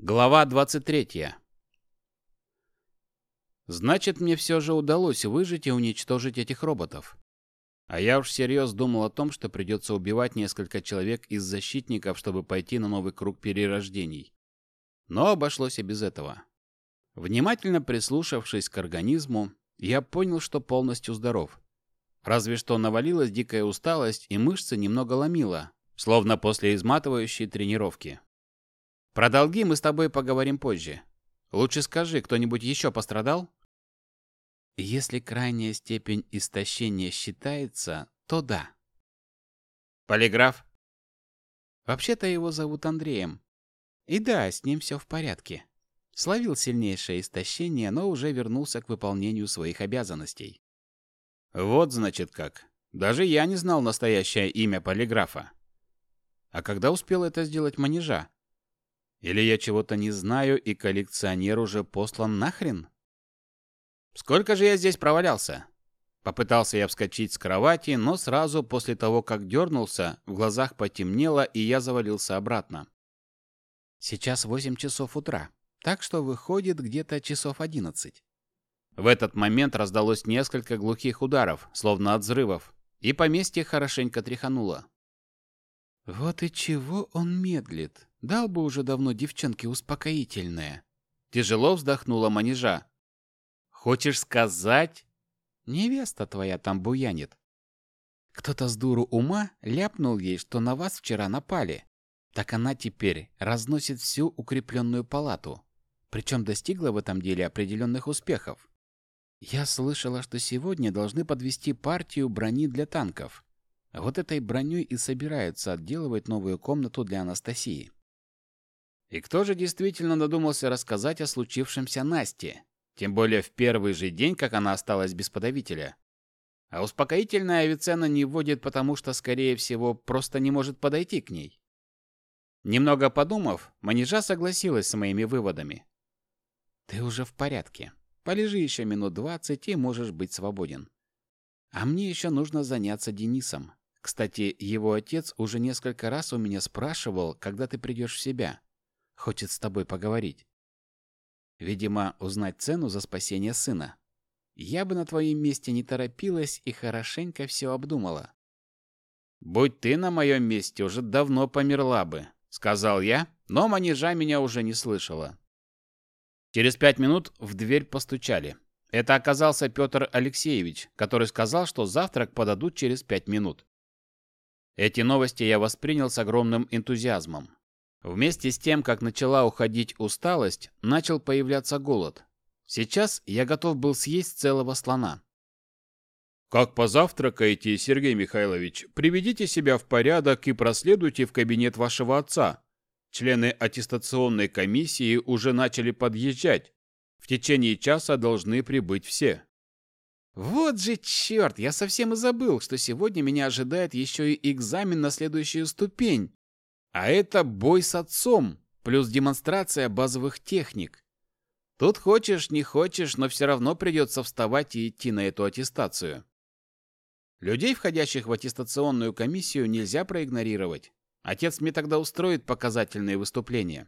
Глава 23. Значит, мне все же удалось выжить и уничтожить этих роботов. А я уж всерьез думал о том, что придется убивать несколько человек из защитников, чтобы пойти на новый круг перерождений. Но обошлось и без этого. Внимательно прислушавшись к организму, я понял, что полностью здоров. Разве что навалилась дикая усталость и мышцы немного ломила, словно после изматывающей тренировки. Про долги мы с тобой поговорим позже. Лучше скажи, кто-нибудь еще пострадал? Если крайняя степень истощения считается, то да. Полиграф? Вообще-то его зовут Андреем. И да, с ним все в порядке. Словил сильнейшее истощение, но уже вернулся к выполнению своих обязанностей. Вот значит как. Даже я не знал настоящее имя полиграфа. А когда успел это сделать манежа? Или я чего-то не знаю, и коллекционер уже послан нахрен? Сколько же я здесь провалялся? Попытался я вскочить с кровати, но сразу после того, как дернулся, в глазах потемнело, и я завалился обратно. Сейчас восемь часов утра, так что выходит где-то часов одиннадцать. В этот момент раздалось несколько глухих ударов, словно от взрывов, и поместье хорошенько тряхануло. Вот и чего он медлит. Дал бы уже давно девчонке успокоительное. Тяжело вздохнула манежа. Хочешь сказать? Невеста твоя там буянит. Кто-то с дуру ума ляпнул ей, что на вас вчера напали. Так она теперь разносит всю укрепленную палату. Причем достигла в этом деле определенных успехов. Я слышала, что сегодня должны подвести партию брони для танков. Вот этой броней и собираются отделывать новую комнату для Анастасии. И кто же действительно додумался рассказать о случившемся Насте? Тем более в первый же день, как она осталась без подавителя. А успокоительное Авиценна не вводит, потому что, скорее всего, просто не может подойти к ней. Немного подумав, Манежа согласилась с моими выводами. «Ты уже в порядке. Полежи еще минут двадцать и можешь быть свободен. А мне еще нужно заняться Денисом. Кстати, его отец уже несколько раз у меня спрашивал, когда ты придешь в себя. Хочет с тобой поговорить. Видимо, узнать цену за спасение сына. Я бы на твоем месте не торопилась и хорошенько все обдумала. «Будь ты на моем месте, уже давно померла бы», — сказал я, но манежа меня уже не слышала. Через пять минут в дверь постучали. Это оказался Петр Алексеевич, который сказал, что завтрак подадут через пять минут. Эти новости я воспринял с огромным энтузиазмом. Вместе с тем, как начала уходить усталость, начал появляться голод. Сейчас я готов был съесть целого слона. «Как позавтракаете, Сергей Михайлович, приведите себя в порядок и проследуйте в кабинет вашего отца. Члены аттестационной комиссии уже начали подъезжать. В течение часа должны прибыть все». Вот же черт, я совсем и забыл, что сегодня меня ожидает еще и экзамен на следующую ступень. А это бой с отцом, плюс демонстрация базовых техник. Тут хочешь, не хочешь, но все равно придется вставать и идти на эту аттестацию. Людей, входящих в аттестационную комиссию, нельзя проигнорировать. Отец мне тогда устроит показательные выступления.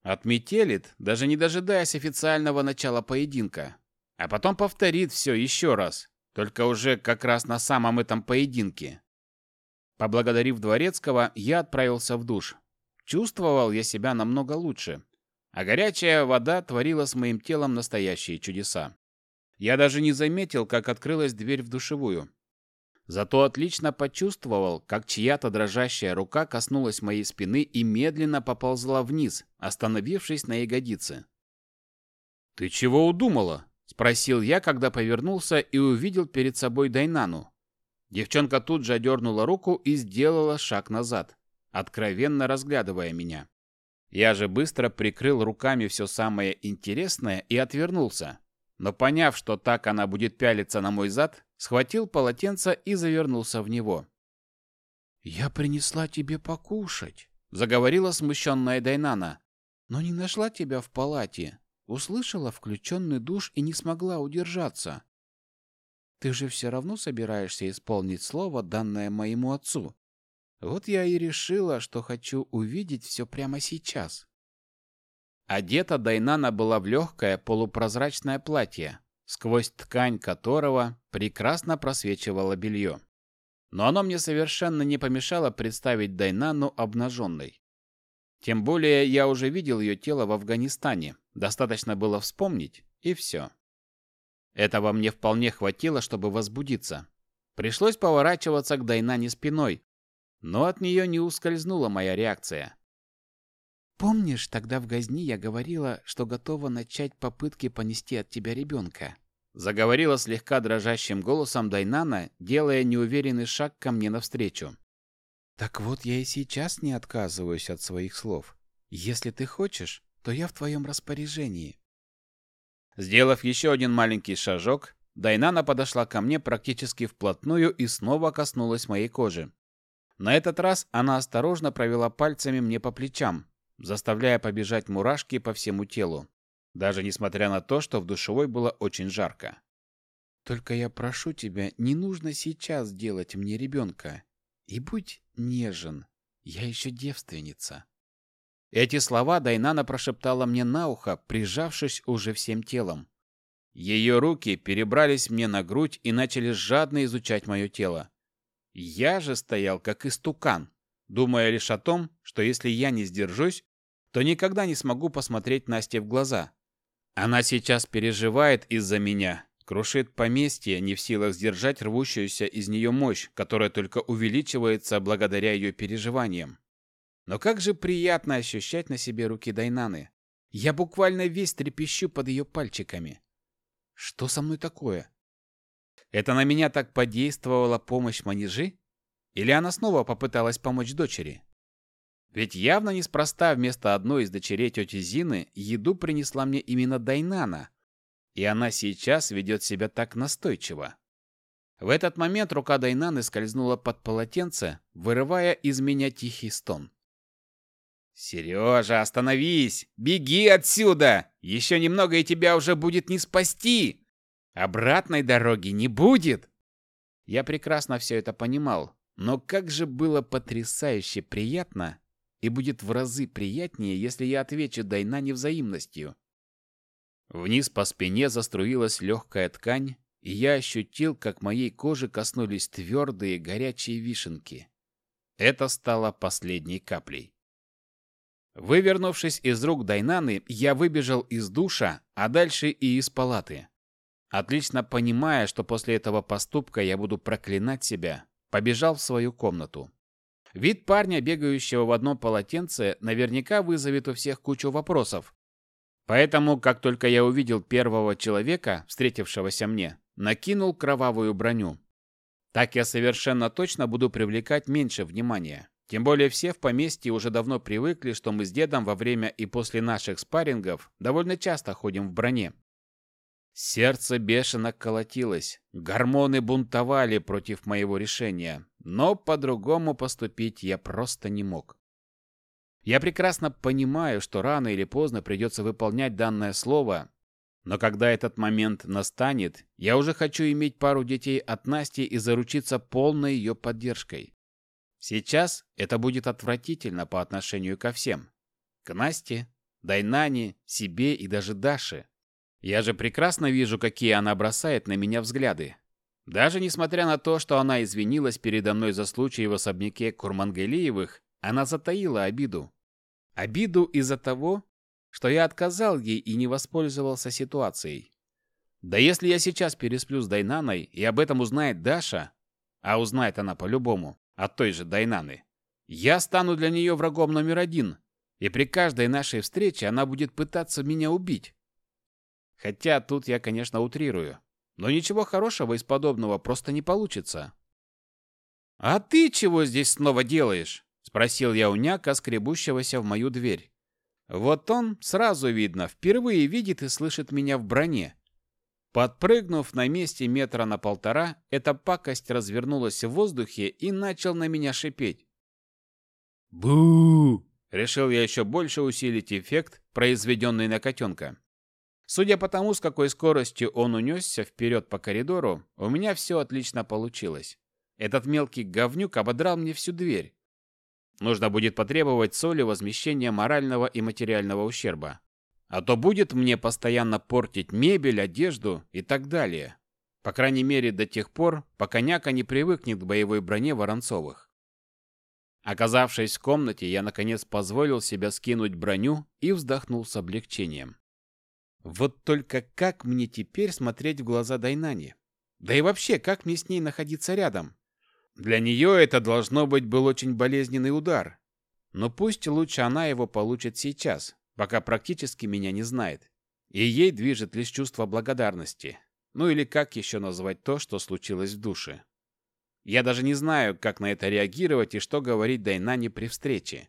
Отметелит, даже не дожидаясь официального начала поединка. А потом повторит все еще раз, только уже как раз на самом этом поединке. Поблагодарив Дворецкого, я отправился в душ. Чувствовал я себя намного лучше, а горячая вода творила с моим телом настоящие чудеса. Я даже не заметил, как открылась дверь в душевую. Зато отлично почувствовал, как чья-то дрожащая рука коснулась моей спины и медленно поползла вниз, остановившись на ягодице. «Ты чего удумала?» – спросил я, когда повернулся и увидел перед собой Дайнану. Девчонка тут же одернула руку и сделала шаг назад, откровенно разглядывая меня. Я же быстро прикрыл руками все самое интересное и отвернулся. Но поняв, что так она будет пялиться на мой зад, схватил полотенце и завернулся в него. «Я принесла тебе покушать», — заговорила смущенная Дайнана. «Но не нашла тебя в палате. Услышала включенный душ и не смогла удержаться. Ты же все равно собираешься исполнить слово, данное моему отцу. Вот я и решила, что хочу увидеть все прямо сейчас. одета Дайнана была в легкое полупрозрачное платье, сквозь ткань которого прекрасно просвечивало белье. Но оно мне совершенно не помешало представить Дайнану обнаженной. Тем более я уже видел ее тело в Афганистане. Достаточно было вспомнить, и все. Этого мне вполне хватило, чтобы возбудиться. Пришлось поворачиваться к Дайнане спиной, но от нее не ускользнула моя реакция. «Помнишь, тогда в Газни я говорила, что готова начать попытки понести от тебя ребенка?» Заговорила слегка дрожащим голосом Дайнана, делая неуверенный шаг ко мне навстречу. Так вот, я и сейчас не отказываюсь от своих слов. Если ты хочешь, то я в твоем распоряжении. Сделав еще один маленький шажок, Дайнана подошла ко мне практически вплотную и снова коснулась моей кожи. На этот раз она осторожно провела пальцами мне по плечам, заставляя побежать мурашки по всему телу, даже несмотря на то, что в душевой было очень жарко. «Только я прошу тебя, не нужно сейчас делать мне ребенка. И будь нежен, я еще девственница. Эти слова Дайнана прошептала мне на ухо, прижавшись уже всем телом. Ее руки перебрались мне на грудь и начали жадно изучать мое тело. Я же стоял как истукан, думая лишь о том, что если я не сдержусь, то никогда не смогу посмотреть Насте в глаза. Она сейчас переживает из-за меня, крушит поместье, не в силах сдержать рвущуюся из нее мощь, которая только увеличивается благодаря ее переживаниям. Но как же приятно ощущать на себе руки Дайнаны. Я буквально весь трепещу под ее пальчиками. Что со мной такое? Это на меня так подействовала помощь манежи? Или она снова попыталась помочь дочери? Ведь явно неспроста вместо одной из дочерей тети Зины еду принесла мне именно Дайнана, и она сейчас ведет себя так настойчиво. В этот момент рука Дайнаны скользнула под полотенце, вырывая из меня тихий стон. «Сережа, остановись! Беги отсюда! Еще немного, и тебя уже будет не спасти! Обратной дороги не будет!» Я прекрасно все это понимал, но как же было потрясающе приятно, и будет в разы приятнее, если я отвечу Дайнане взаимностью. Вниз по спине заструилась легкая ткань, и я ощутил, как моей кожи коснулись твердые горячие вишенки. Это стало последней каплей. Вывернувшись из рук Дайнаны, я выбежал из душа, а дальше и из палаты. Отлично понимая, что после этого поступка я буду проклинать себя, побежал в свою комнату. Вид парня, бегающего в одном полотенце, наверняка вызовет у всех кучу вопросов, Поэтому, как только я увидел первого человека, встретившегося мне, накинул кровавую броню. Так я совершенно точно буду привлекать меньше внимания. Тем более все в поместье уже давно привыкли, что мы с дедом во время и после наших спаррингов довольно часто ходим в броне. Сердце бешено колотилось, гормоны бунтовали против моего решения, но по-другому поступить я просто не мог. Я прекрасно понимаю, что рано или поздно придется выполнять данное слово, но когда этот момент настанет, я уже хочу иметь пару детей от Насти и заручиться полной ее поддержкой. Сейчас это будет отвратительно по отношению ко всем. К Насте, Дайнане, себе и даже Даше. Я же прекрасно вижу, какие она бросает на меня взгляды. Даже несмотря на то, что она извинилась передо мной за случай в особняке Курмангелиевых, она затаила обиду. Обиду из-за того, что я отказал ей и не воспользовался ситуацией. Да если я сейчас пересплю с Дайнаной, и об этом узнает Даша, а узнает она по-любому от той же Дайнаны, я стану для нее врагом номер один, и при каждой нашей встрече она будет пытаться меня убить. Хотя тут я, конечно, утрирую, но ничего хорошего из подобного просто не получится. «А ты чего здесь снова делаешь?» Спросил я у няка, скребущегося в мою дверь. Вот он, сразу видно, впервые видит и слышит меня в броне. Подпрыгнув на месте метра на полтора, эта пакость развернулась в воздухе и начал на меня шипеть. бу Решил я еще больше усилить эффект, произведенный на котенка. Судя по тому, с какой скоростью он унесся вперед по коридору, у меня все отлично получилось. Этот мелкий говнюк ободрал мне всю дверь. Нужно будет потребовать соли возмещения морального и материального ущерба. А то будет мне постоянно портить мебель, одежду и так далее. По крайней мере, до тех пор, пока няка не привыкнет к боевой броне Воронцовых. Оказавшись в комнате, я наконец позволил себе скинуть броню и вздохнул с облегчением. Вот только как мне теперь смотреть в глаза Дайнани? Да и вообще, как мне с ней находиться рядом? Для нее это должно быть был очень болезненный удар. Но пусть лучше она его получит сейчас, пока практически меня не знает. И ей движет лишь чувство благодарности. Ну или как еще назвать то, что случилось в душе. Я даже не знаю, как на это реагировать и что говорить Дайнане при встрече.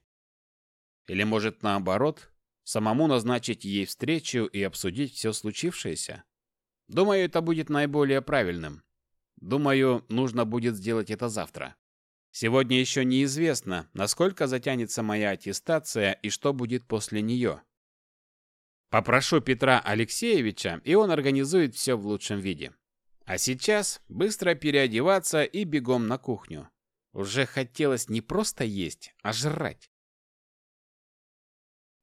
Или может наоборот, самому назначить ей встречу и обсудить все случившееся? Думаю, это будет наиболее правильным. Думаю, нужно будет сделать это завтра. Сегодня еще неизвестно, насколько затянется моя аттестация и что будет после нее. Попрошу Петра Алексеевича, и он организует все в лучшем виде. А сейчас быстро переодеваться и бегом на кухню. Уже хотелось не просто есть, а жрать.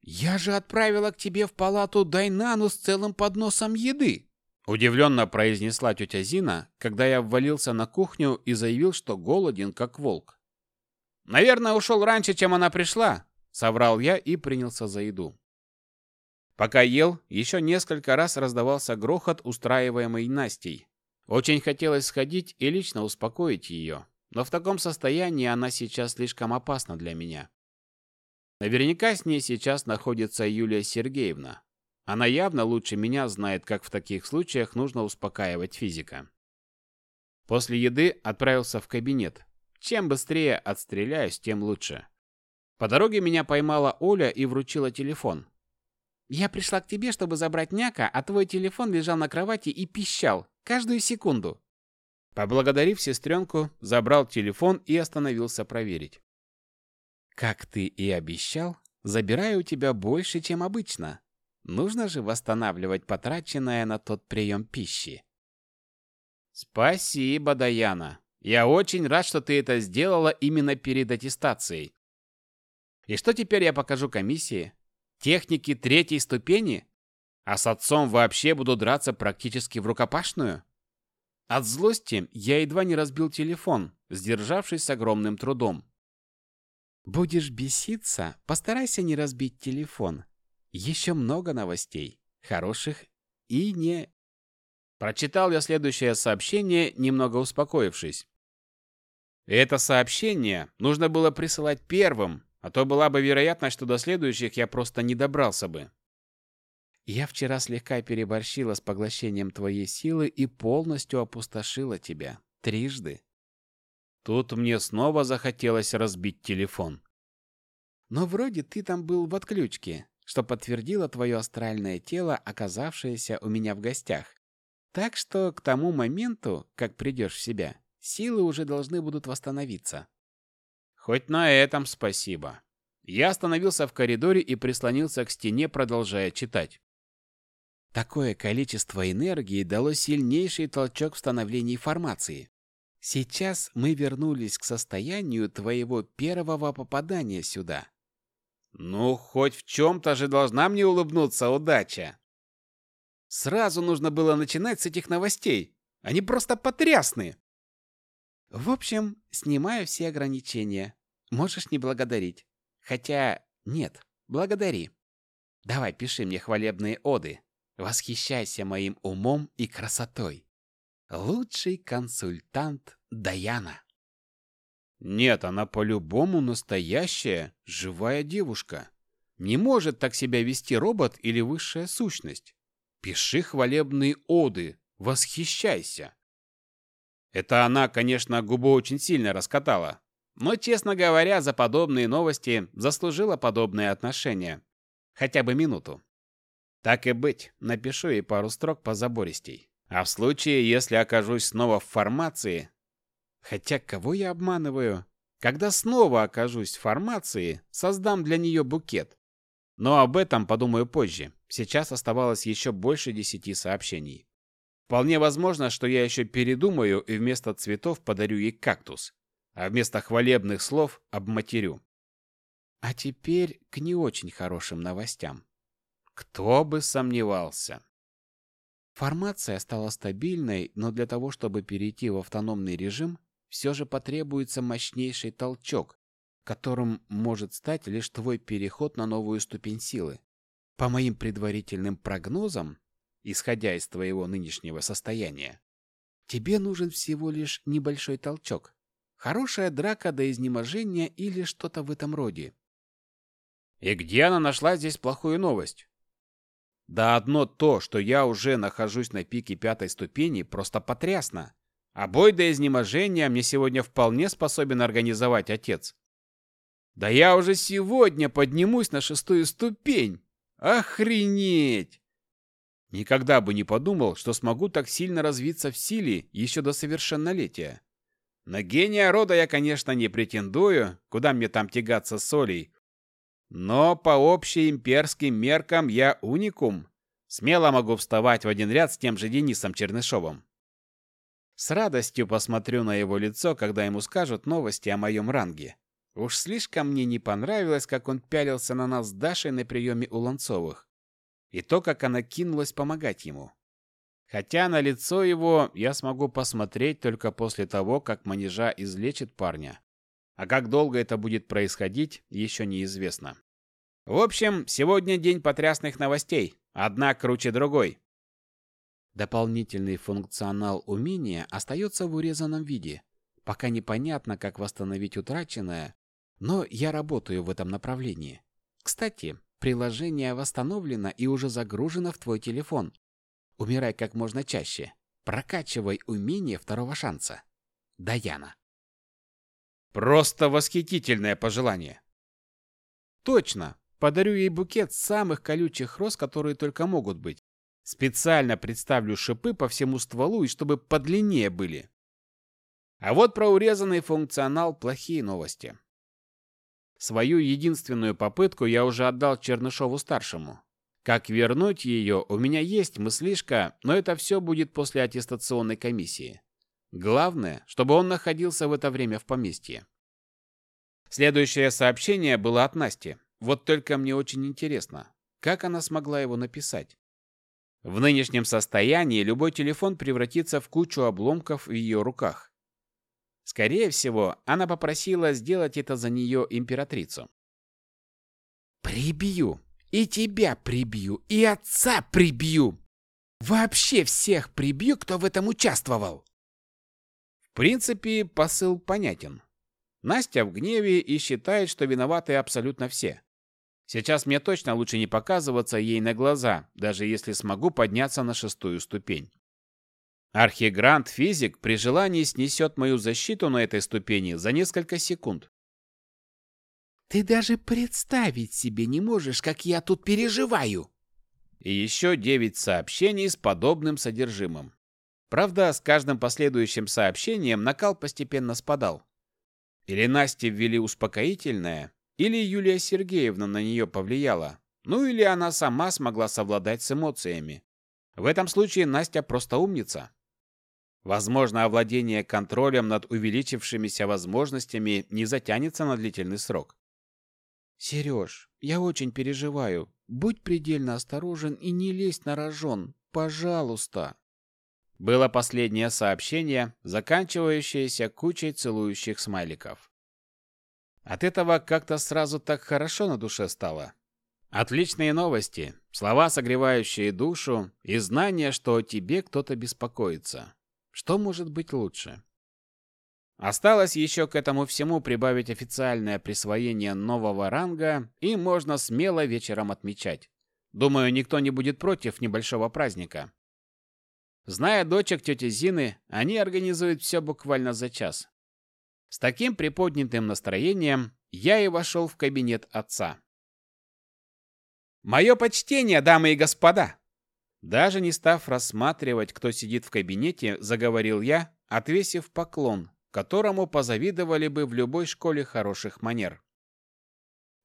«Я же отправила к тебе в палату Дайнану с целым подносом еды!» Удивленно произнесла тетя Зина, когда я ввалился на кухню и заявил, что голоден, как волк. «Наверное, ушел раньше, чем она пришла», — соврал я и принялся за еду. Пока ел, еще несколько раз раздавался грохот, устраиваемый Настей. Очень хотелось сходить и лично успокоить ее, но в таком состоянии она сейчас слишком опасна для меня. Наверняка с ней сейчас находится Юлия Сергеевна, она явно лучше меня знает, как в таких случаях нужно успокаивать физика. После еды отправился в кабинет. Чем быстрее отстреляюсь, тем лучше. По дороге меня поймала Оля и вручила телефон. «Я пришла к тебе, чтобы забрать няка, а твой телефон лежал на кровати и пищал. Каждую секунду». Поблагодарив сестренку, забрал телефон и остановился проверить. «Как ты и обещал, забираю у тебя больше, чем обычно», Нужно же восстанавливать потраченное на тот прием пищи. Спасибо, Даяна. Я очень рад, что ты это сделала именно перед аттестацией. И что теперь я покажу комиссии? Техники третьей ступени? А с отцом вообще буду драться практически в рукопашную? От злости я едва не разбил телефон, сдержавшись с огромным трудом. Будешь беситься, постарайся не разбить телефон. Еще много новостей, хороших и не... Прочитал я следующее сообщение, немного успокоившись. Это сообщение нужно было присылать первым, а то была бы вероятность, что до следующих я просто не добрался бы. Я вчера слегка переборщила с поглощением твоей силы и полностью опустошила тебя. Трижды. Тут мне снова захотелось разбить телефон. Но вроде ты там был в отключке что подтвердило твое астральное тело, оказавшееся у меня в гостях. Так что к тому моменту, как придешь в себя, силы уже должны будут восстановиться. Хоть на этом спасибо. Я остановился в коридоре и прислонился к стене, продолжая читать. Такое количество энергии дало сильнейший толчок в становлении формации. Сейчас мы вернулись к состоянию твоего первого попадания сюда. Ну, хоть в чем-то же должна мне улыбнуться удача. Сразу нужно было начинать с этих новостей. Они просто потрясные. В общем, снимаю все ограничения. Можешь не благодарить. Хотя нет, благодари. Давай, пиши мне хвалебные оды. Восхищайся моим умом и красотой. Лучший консультант Даяна. Нет, она по-любому настоящая, живая девушка. Не может так себя вести робот или высшая сущность. Пиши хвалебные оды, восхищайся. Это она, конечно, губу очень сильно раскатала. Но, честно говоря, за подобные новости заслужила подобное отношение. Хотя бы минуту. Так и быть, напишу ей пару строк по забористей. А в случае, если окажусь снова в формации, Хотя кого я обманываю? Когда снова окажусь в формации, создам для нее букет. Но об этом подумаю позже. Сейчас оставалось еще больше десяти сообщений. Вполне возможно, что я еще передумаю и вместо цветов подарю ей кактус, а вместо хвалебных слов обматерю. А теперь к не очень хорошим новостям. Кто бы сомневался. Формация стала стабильной, но для того, чтобы перейти в автономный режим, все же потребуется мощнейший толчок, которым может стать лишь твой переход на новую ступень силы. По моим предварительным прогнозам, исходя из твоего нынешнего состояния, тебе нужен всего лишь небольшой толчок. Хорошая драка до изнеможения или что-то в этом роде. И где она нашла здесь плохую новость? Да одно то, что я уже нахожусь на пике пятой ступени, просто потрясно. А бой до изнеможения мне сегодня вполне способен организовать отец. Да я уже сегодня поднимусь на шестую ступень. Охренеть! Никогда бы не подумал, что смогу так сильно развиться в силе еще до совершеннолетия. На гения рода я, конечно, не претендую, куда мне там тягаться с Олей. Но по общеимперским меркам я уникум. Смело могу вставать в один ряд с тем же Денисом Чернышовым. С радостью посмотрю на его лицо, когда ему скажут новости о моем ранге. Уж слишком мне не понравилось, как он пялился на нас с Дашей на приеме у Ланцовых. И то, как она кинулась помогать ему. Хотя на лицо его я смогу посмотреть только после того, как манежа излечит парня. А как долго это будет происходить, еще неизвестно. В общем, сегодня день потрясных новостей. Одна круче другой. Дополнительный функционал умения остается в урезанном виде. Пока непонятно, как восстановить утраченное, но я работаю в этом направлении. Кстати, приложение восстановлено и уже загружено в твой телефон. Умирай как можно чаще. Прокачивай умение второго шанса. Даяна. Просто восхитительное пожелание. Точно. Подарю ей букет самых колючих роз, которые только могут быть. Специально представлю шипы по всему стволу и чтобы подлиннее были. А вот про урезанный функционал плохие новости. Свою единственную попытку я уже отдал Чернышову-старшему. Как вернуть ее, у меня есть мыслишка, но это все будет после аттестационной комиссии. Главное, чтобы он находился в это время в поместье. Следующее сообщение было от Насти. Вот только мне очень интересно, как она смогла его написать. В нынешнем состоянии любой телефон превратится в кучу обломков в ее руках. Скорее всего, она попросила сделать это за нее императрицу. «Прибью!» И тебя прибью, и отца прибью. Вообще всех прибью, кто в этом участвовал. В принципе, посыл понятен. Настя в гневе и считает, что виноваты абсолютно все. Сейчас мне точно лучше не показываться ей на глаза, даже если смогу подняться на шестую ступень. Архигрант-физик при желании снесет мою защиту на этой ступени за несколько секунд. Ты даже представить себе не можешь, как я тут переживаю. И еще девять сообщений с подобным содержимым. Правда, с каждым последующим сообщением накал постепенно спадал. Или Насте ввели успокоительное, или Юлия Сергеевна на нее повлияла, ну или она сама смогла совладать с эмоциями. В этом случае Настя просто умница. Возможно, овладение контролем над увеличившимися возможностями не затянется на длительный срок. Сереж, я очень переживаю. Будь предельно осторожен и не лезь на рожон. Пожалуйста. Было последнее сообщение, заканчивающееся кучей целующих смайликов. От этого как-то сразу так хорошо на душе стало. Отличные новости, слова, согревающие душу, и знание, что о тебе кто-то беспокоится. Что может быть лучше? Осталось еще к этому всему прибавить официальное присвоение нового ранга, и можно смело вечером отмечать. Думаю, никто не будет против небольшого праздника. Зная дочек тети Зины, они организуют все буквально за час. С таким приподнятым настроением я и вошел в кабинет отца. «Мое почтение, дамы и господа!» Даже не став рассматривать, кто сидит в кабинете, заговорил я, отвесив поклон, которому позавидовали бы в любой школе хороших манер.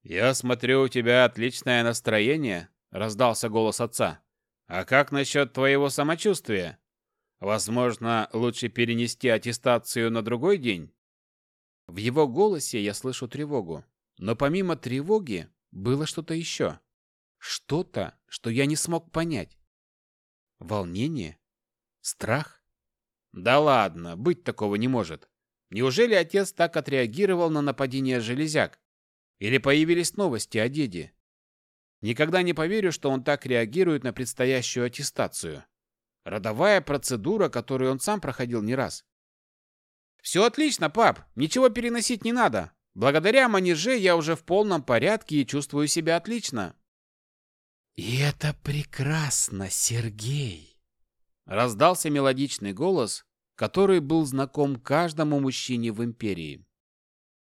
«Я смотрю, у тебя отличное настроение», — раздался голос отца. «А как насчет твоего самочувствия? Возможно, лучше перенести аттестацию на другой день?» В его голосе я слышу тревогу. Но помимо тревоги было что-то еще. Что-то, что я не смог понять. Волнение? Страх? Да ладно, быть такого не может. Неужели отец так отреагировал на нападение железяк? Или появились новости о деде? Никогда не поверю, что он так реагирует на предстоящую аттестацию. Родовая процедура, которую он сам проходил не раз. «Все отлично, пап, ничего переносить не надо. Благодаря манеже я уже в полном порядке и чувствую себя отлично». «И это прекрасно, Сергей!» Раздался мелодичный голос, который был знаком каждому мужчине в империи.